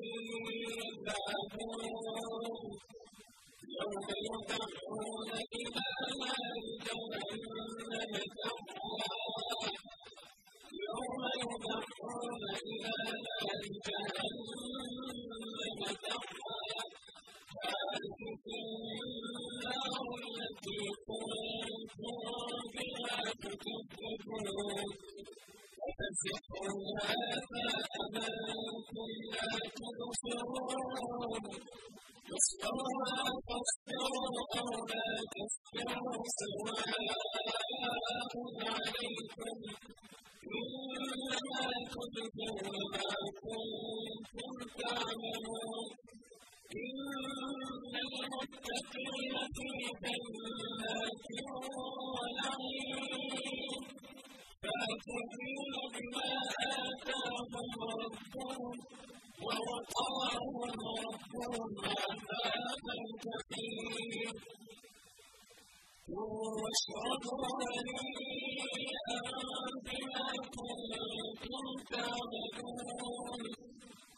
إِنَّ إن المتقين في جنات ونعيم فاكهين بما آتاهم ربهم ووقاهم ربهم عذاب الجحيم واشهدوا هنيئا بما كنتم تعملون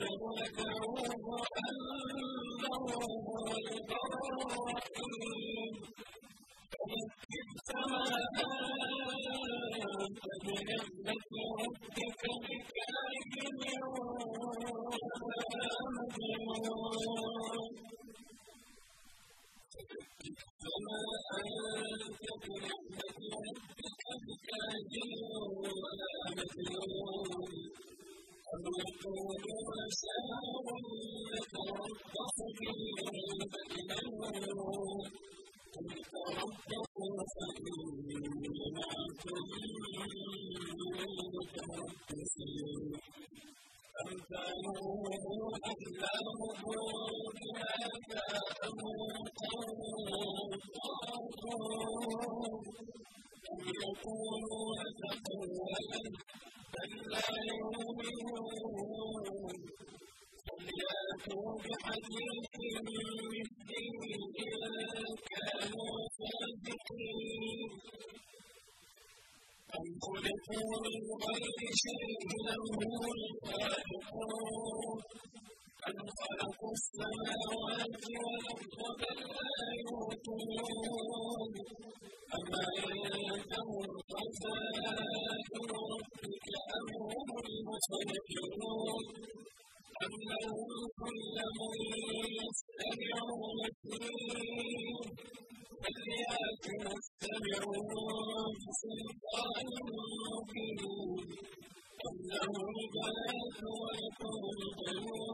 ذلك هو أنه هو البر خلقوا من غير شيء لهم الخالقون ولكم البنون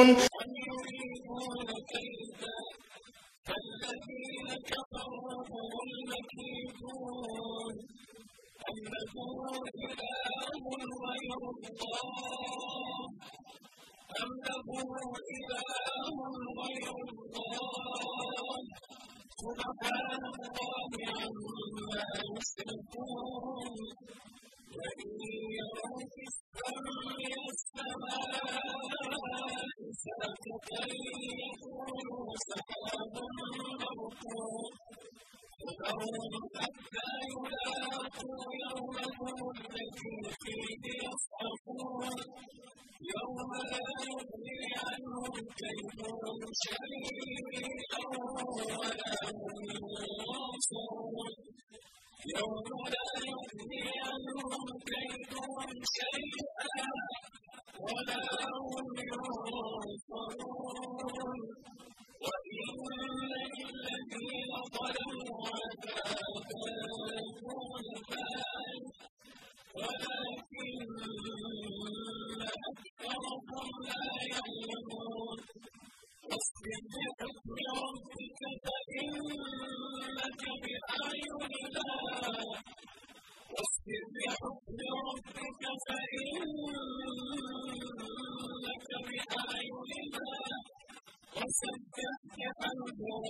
يصعقون يوم لا يغني عنهم كيدهم شيئا ولا يوم لا يغني عنهم كيدهم شيئا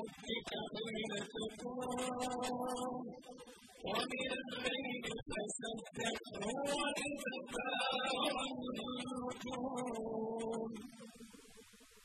What is the meaning of this? What is the meaning of this?